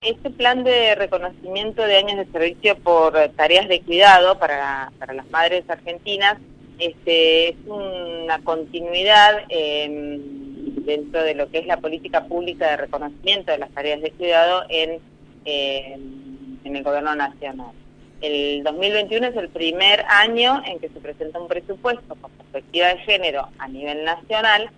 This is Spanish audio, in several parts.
Este plan de reconocimiento de años de servicio por tareas de cuidado para, para las madres argentinas este, es una continuidad eh, dentro de lo que es la política pública de reconocimiento de las tareas de cuidado en, eh, en el gobierno nacional. El 2021 es el primer año en que se presenta un presupuesto con perspectiva de género a nivel nacional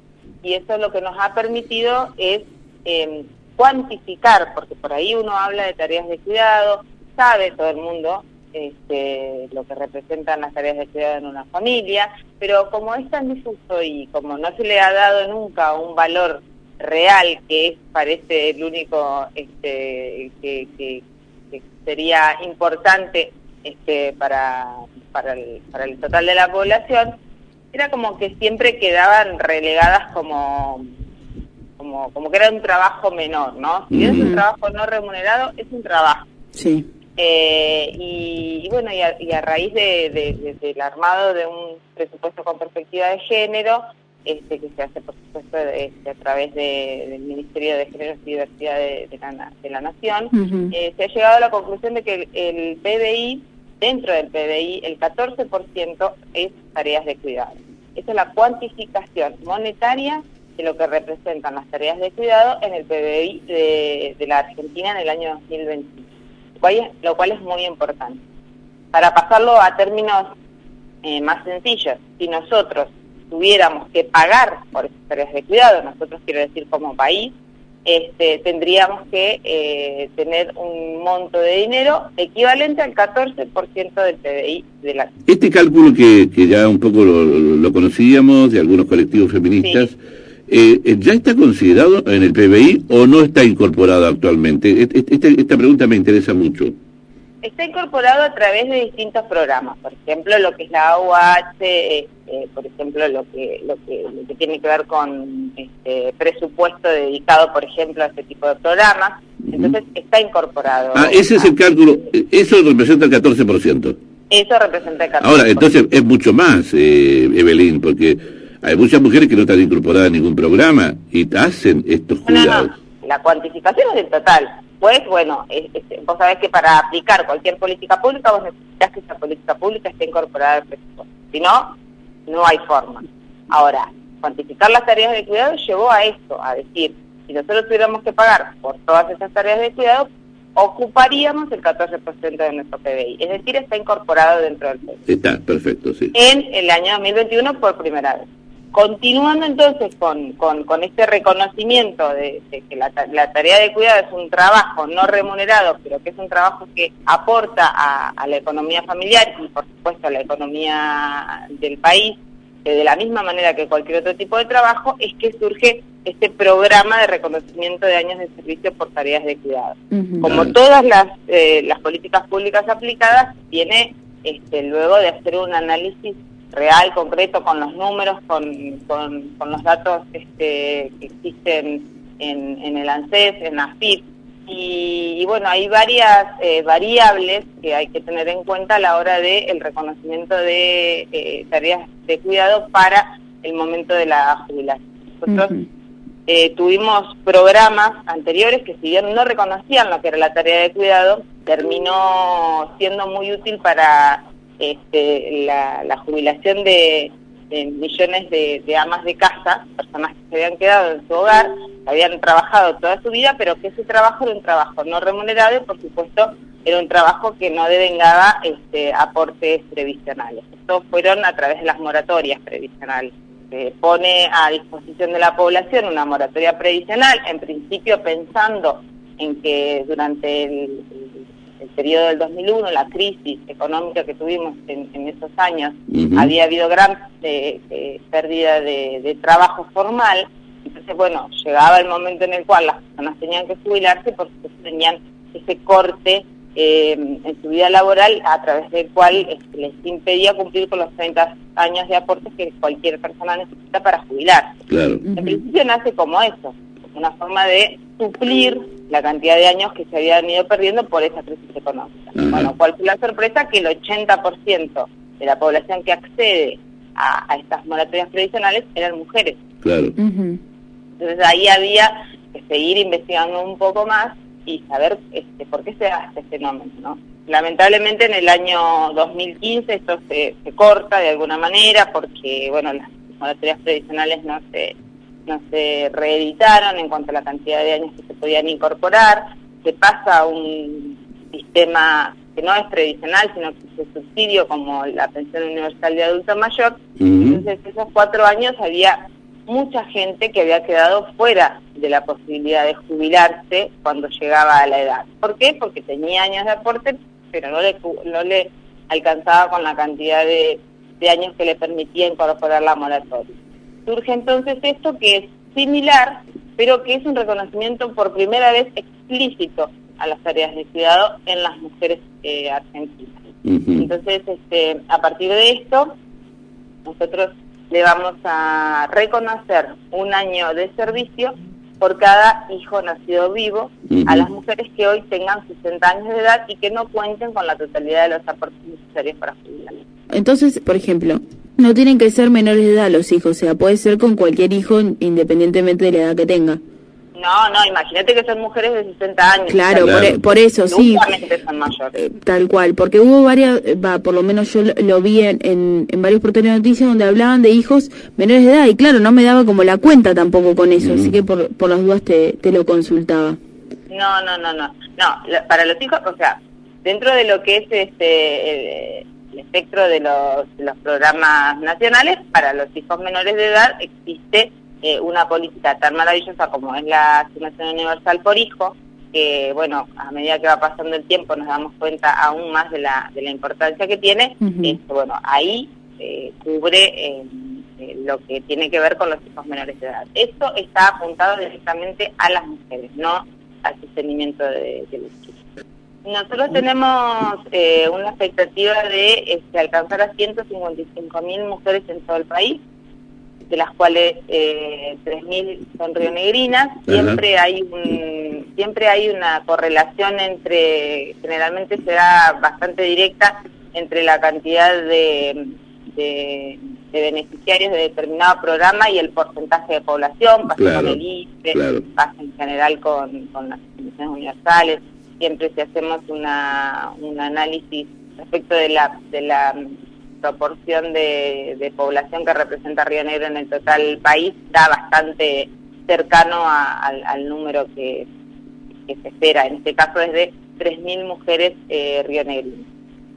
y eso lo que nos ha permitido es eh, cuantificar, porque por ahí uno habla de tareas de cuidado, sabe todo el mundo este, lo que representan las tareas de cuidado en una familia, pero como es tan difuso y como no se le ha dado nunca un valor real, que es, parece el único este, que, sería importante este, para, para, el, para el total de la población, era como que siempre quedaban relegadas como como, como que era un trabajo menor, ¿no? Si es un trabajo no remunerado, es un trabajo. Sí. Eh, y, bueno, y a, raíz de, del armado de un presupuesto con perspectiva de género, este, que se hace por supuesto este, a través del Ministerio de Género y Diversidad de, la, de la, Nación, eh, se ha llegado a la conclusión de que el, el PBI, dentro del PBI, el 14% es tareas de cuidado. Esa es la cuantificación monetaria de lo que representan las tareas de cuidado en el PBI de, la Argentina en el año 2021, lo cual es muy importante. Para pasarlo a términos eh, más sencillos, si nosotros tuviéramos que pagar por esas tareas de cuidado, nosotros quiero decir como país, este, tendríamos que eh, tener un monto de dinero equivalente al 14% del PBI de la Este cálculo que, que ya un poco lo, conocíamos de algunos colectivos feministas, eh, ¿ya está considerado en el PBI o no está incorporado actualmente? Esta, pregunta me interesa mucho. Está incorporado a través de distintos programas, por ejemplo, lo que es la AUH, este, por ejemplo, lo que, lo que, tiene que ver con este, presupuesto dedicado, por ejemplo, a este tipo de programas. Entonces, está incorporado. Ah, ese es el cálculo, eso representa el 14%. Eso representa el 14%. Ahora, entonces es mucho más, eh, Evelyn, porque hay muchas mujeres que no están incorporadas en ningún programa y hacen estos cuidados. La cuantificación es del total. Pues, bueno, vos sabés que para aplicar cualquier política pública vos necesitas que esa política pública esté incorporada al presupuesto. Si no, no hay forma. Ahora, cuantificar las tareas de cuidado llevó a esto, a decir, si nosotros tuviéramos que pagar por todas esas tareas de cuidado, ocuparíamos el 14% de nuestro PBI. Es decir, está incorporado dentro del PBI. Está, perfecto, sí. En el año 2021 por primera vez. Continuando entonces con, con, este reconocimiento de, que la, tarea de cuidado es un trabajo no remunerado, pero que es un trabajo que aporta a, la economía familiar y por supuesto a la economía del país, de la misma manera que cualquier otro tipo de trabajo, es que surge este programa de reconocimiento de años de servicio por tareas de cuidado. Como todas las, eh, las políticas públicas aplicadas, tiene este, luego de hacer un análisis real, concreto, con los números, con, con, los datos este, que existen en, en el ANSES, en AFIP. Y, bueno, hay varias eh, variables que hay que tener en cuenta a la hora del el reconocimiento de eh, tareas de cuidado para el momento de la jubilación. Nosotros eh, tuvimos programas anteriores que si bien no reconocían lo que era la tarea de cuidado, terminó siendo muy útil para este, la, jubilación de, millones de, amas de casa, personas que se habían quedado en su hogar, habían trabajado toda su vida, pero que ese trabajo era un trabajo no remunerado y por supuesto era un trabajo que no devengaba este, aportes previsionales. Estos fueron a través de las moratorias previsionales. Se pone a disposición de la población una moratoria previsional, en principio pensando en que durante el el periodo del 2001, la crisis económica que tuvimos en, esos años, había habido gran eh, eh, pérdida de, trabajo formal. Entonces, bueno, llegaba el momento en el cual las personas tenían que jubilarse porque tenían ese corte eh, en su vida laboral a través del cual este, les impedía cumplir con los 30 años de aportes que cualquier persona necesita para jubilarse. En principio nace como eso, una forma de suplir la cantidad de años que se habían ido perdiendo por esa crisis económica. Bueno, ¿cuál fue la sorpresa? Que el 80% de la población que accede a, estas moratorias previsionales eran mujeres. Claro. Entonces ahí había que seguir investigando un poco más y saber este, por qué se da este fenómeno. ¿no? Lamentablemente en el año 2015 esto se, se corta de alguna manera porque bueno las monitorías tradicionales no se, no se reeditaron en cuanto a la cantidad de años que se podían incorporar, se pasa a un sistema que no es tradicional, sino que es subsidio como la pensión universal de adulto mayor. Entonces, esos cuatro años había mucha gente que había quedado fuera de la posibilidad de jubilarse cuando llegaba a la edad. ¿Por qué? Porque tenía años de aporte, pero no le, no le alcanzaba con la cantidad de, de años que le permitía incorporar la moratoria. Surge entonces esto que es similar, pero que es un reconocimiento por primera vez explícito a las tareas de cuidado en las mujeres eh, argentinas. Entonces, este, a partir de esto, nosotros le vamos a reconocer un año de servicio por cada hijo nacido vivo a las mujeres que hoy tengan 60 años de edad y que no cuenten con la totalidad de los aportes necesarios para jubilar. Entonces, por ejemplo, no tienen que ser menores de edad los hijos, o sea, puede ser con cualquier hijo independientemente de la edad que tenga. No, no, imagínate que son mujeres de 60 años. Claro, Por, eso, sí. son mayores. Eh, tal cual, porque hubo varias, eh, va, por lo menos yo lo, vi en, en, varios portales de noticias donde hablaban de hijos menores de edad y claro, no me daba como la cuenta tampoco con eso, así que por, por las dudas te, te lo consultaba. No, no, no, no. No, para los hijos, o sea, dentro de lo que es este el espectro de los, de los programas nacionales, para los hijos menores de edad existe eh, una política tan maravillosa como es la asignación universal por hijo, que bueno, a medida que va pasando el tiempo nos damos cuenta aún más de la, de la importancia que tiene, este, bueno, ahí eh, cubre eh, lo que tiene que ver con los hijos menores de edad. Esto está apuntado directamente a las mujeres, no al sostenimiento de, los chicos. Nosotros tenemos una expectativa de este, alcanzar a 155 mil mujeres en todo el país, de las cuales eh, 3.000 son rionegrinas. Siempre hay un, siempre hay una correlación entre, generalmente será bastante directa entre la cantidad de, de, beneficiarios de determinado programa y el porcentaje de población, pasa con el ICE, pasa en general con, con las instituciones universales. Siempre si hacemos una, un análisis respecto de la, de la proporción de, población que representa Río Negro en el total país da bastante cercano al, número que, se espera. En este caso es de 3.000 mujeres eh, rionegrinas.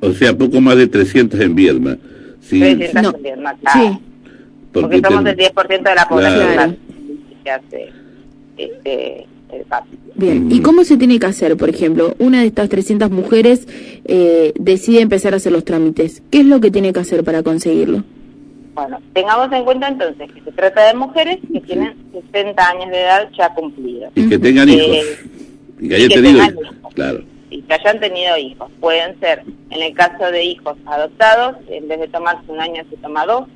O sea, poco más de 300 en Vierma. Sí. 300 en Vierma, claro. Porque, somos el 10% de la población que hace este, Bien, ¿y cómo se tiene que hacer? Por ejemplo, una de estas 300 mujeres eh, decide empezar a hacer los trámites. ¿Qué es lo que tiene que hacer para conseguirlo? Bueno, tengamos en cuenta entonces que se trata de mujeres que tienen 60 años de edad ya cumplidos. Y que tengan hijos. Eh, y que hayan tenido hijos. Claro. Y que hayan tenido hijos. Pueden ser, en el caso de hijos adoptados, en vez de tomarse un año se toma dos.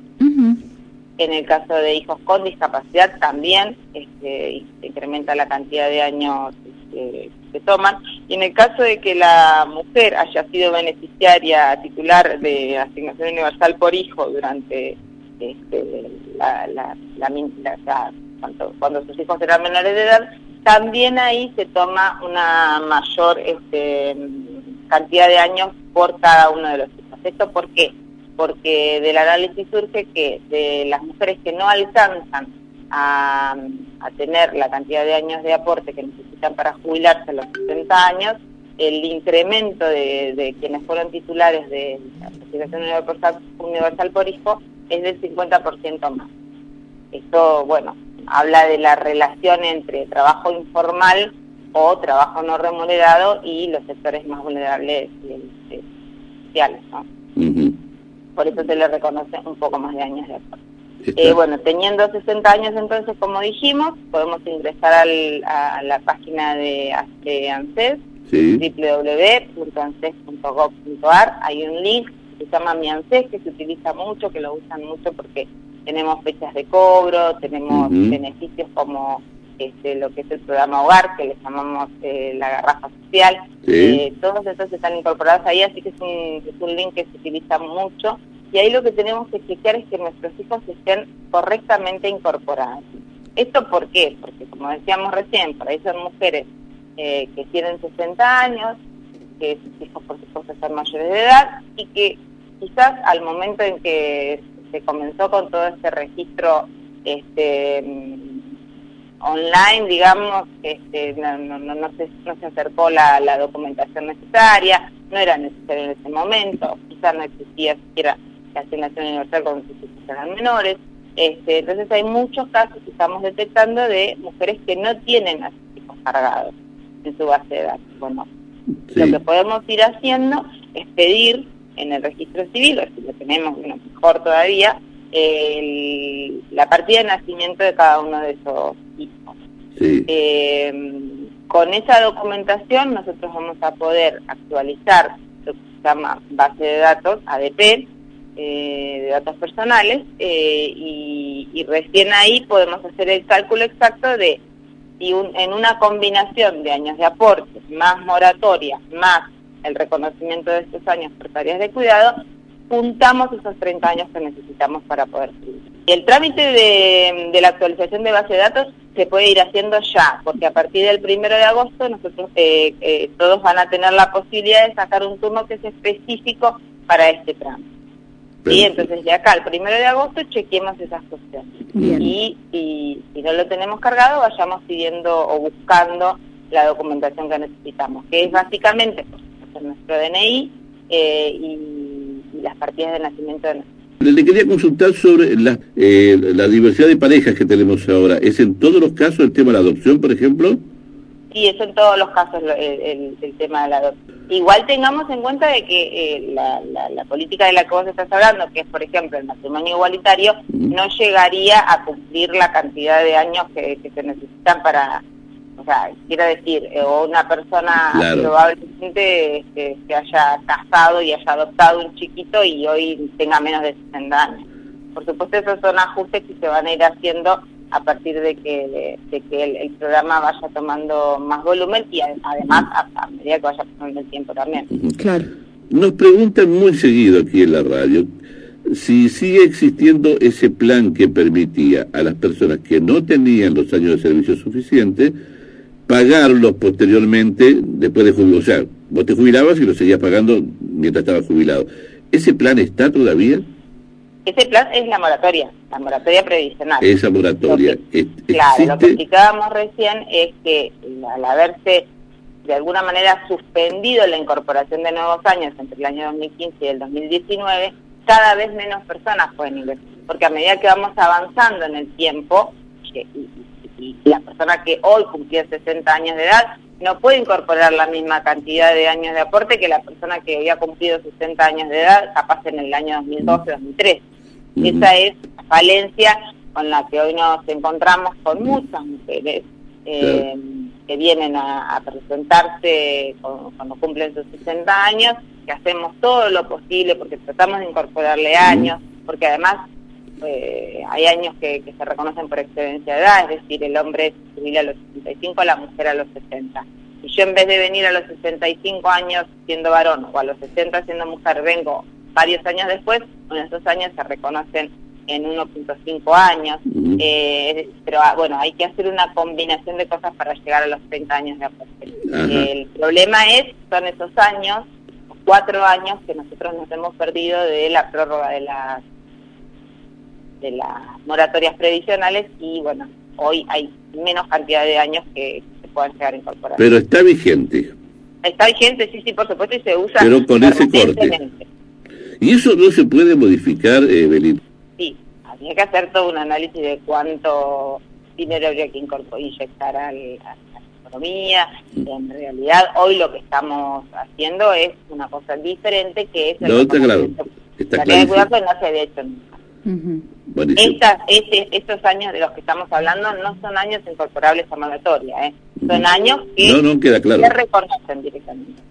En el caso de hijos con discapacidad también este, incrementa la cantidad de años que se toman. Y en el caso de que la mujer haya sido beneficiaria titular de asignación universal por hijo durante este, la, la, cuando, cuando, sus hijos eran menores de edad, también ahí se toma una mayor este, cantidad de años por cada uno de los hijos. ¿Esto por qué? Porque del análisis surge que de las mujeres que no alcanzan a, tener la cantidad de años de aporte que necesitan para jubilarse a los 60 años, el incremento de, quienes fueron titulares de la Asociación Universal, por Hijo es del 50% más. Esto, bueno, habla de la relación entre trabajo informal o trabajo no remunerado y los sectores más vulnerables y, sociales, ¿no? Por eso se le reconoce un poco más de años de aporte. Eh, bueno, teniendo 60 años entonces, como dijimos, podemos ingresar al, a la página de, ANSES, www.anses.gov.ar, hay un link que se llama Mi ANSES, que se utiliza mucho, que lo usan mucho porque tenemos fechas de cobro, tenemos beneficios como este, lo que es el programa Hogar, que le llamamos eh, la garrafa social. Eh, todos esos están incorporados ahí, así que es un, es un link que se utiliza mucho. Y ahí lo que tenemos que chequear es que nuestros hijos estén correctamente incorporados. ¿Esto por qué? Porque como decíamos recién, por ahí son mujeres eh, que tienen 60 años, que sus hijos por supuesto son mayores de edad y que quizás al momento en que se comenzó con todo este registro este, online, digamos, este, no, no, no, se, no se acercó la, la documentación necesaria, no era necesario en ese momento, quizás no existía siquiera la asignación universal con sus hijos eran menores. Este, entonces hay muchos casos que estamos detectando de mujeres que no tienen a sus hijos cargados en su base de datos. Bueno, lo que podemos ir haciendo es pedir en el registro civil, si lo tenemos, bueno, mejor todavía, la partida de nacimiento de cada uno de esos hijos. Eh, con esa documentación nosotros vamos a poder actualizar lo que se llama base de datos, ADP, eh, de datos personales, eh, y, y, recién ahí podemos hacer el cálculo exacto de si un, en una combinación de años de aporte, más moratoria, más el reconocimiento de estos años por tareas de cuidado, juntamos esos 30 años que necesitamos para poder y El trámite de, de, la actualización de base de datos se puede ir haciendo ya, porque a partir del primero de agosto nosotros eh, eh, todos van a tener la posibilidad de sacar un turno que es específico para este trámite. Y entonces de acá al primero de agosto chequemos esas cuestiones. Y, y si no lo tenemos cargado, vayamos pidiendo o buscando la documentación que necesitamos, que es básicamente nuestro DNI eh, y, las partidas de nacimiento de nuestro le quería consultar sobre la, eh, la diversidad de parejas que tenemos ahora. ¿Es en todos los casos el tema de la adopción, por ejemplo? Sí, es en todos los casos el, tema de la adopción. Igual tengamos en cuenta de que eh, la, la, política de la que vos estás hablando, que es por ejemplo el matrimonio igualitario, no llegaría a cumplir la cantidad de años que, se necesitan para, sea, quiero decir, eh, o una persona probablemente este, se haya casado y haya adoptado un chiquito y hoy tenga menos de 60 años. Por supuesto, esos son ajustes que se van a ir haciendo a partir de que, de, que el, programa vaya tomando más volumen y además a, medida que vaya pasando el tiempo también. Claro. Nos preguntan muy seguido aquí en la radio si sigue existiendo ese plan que permitía a las personas que no tenían los años de servicio suficientes pagarlos posteriormente después de jubilar. O sea, vos te jubilabas y lo seguías pagando mientras estabas jubilado. ¿Ese plan está todavía? Ese plan es la moratoria, la moratoria previsional. Esa moratoria. claro, lo que explicábamos recién es que al haberse de alguna manera suspendido la incorporación de nuevos años entre el año 2015 y el 2019, cada vez menos personas pueden ingresar. Porque a medida que vamos avanzando en el tiempo, y, la persona que hoy cumplió 60 años de edad no puede incorporar la misma cantidad de años de aporte que la persona que había cumplido 60 años de edad, capaz en el año 2012 2013. Esa es la falencia con la que hoy nos encontramos con muchas mujeres eh, que vienen a, presentarse cuando, cumplen sus 60 años, que hacemos todo lo posible porque tratamos de incorporarle años, porque además eh, hay años que, se reconocen por excedencia de edad, es decir, el hombre jubila a los 65, la mujer a los 60. Y yo en vez de venir a los 65 años siendo varón o a los 60 siendo mujer, vengo varios años después, bueno, esos años se reconocen en 1.5 años, eh, pero ah, bueno, hay que hacer una combinación de cosas para llegar a los 30 años de aporte. El problema es, son esos años, cuatro años que nosotros nos hemos perdido de la prórroga de las de las moratorias previsionales y bueno, hoy hay menos cantidad de años que se puedan llegar a incorporar. Pero está vigente. Está vigente, sí, sí, por supuesto, y se usa. Pero con ese corte. ¿Y eso no se puede modificar, eh, Sí, habría que hacer todo un análisis de cuánto dinero habría que inyectar al, a la economía. Mm. En realidad, hoy lo que estamos haciendo es una cosa diferente, que es... no, está claro. Está la de cuidado no se había hecho este, estos años de los que estamos hablando no son años incorporables a moratoria, ¿eh? son años que no, no, queda claro. se reconocen directamente.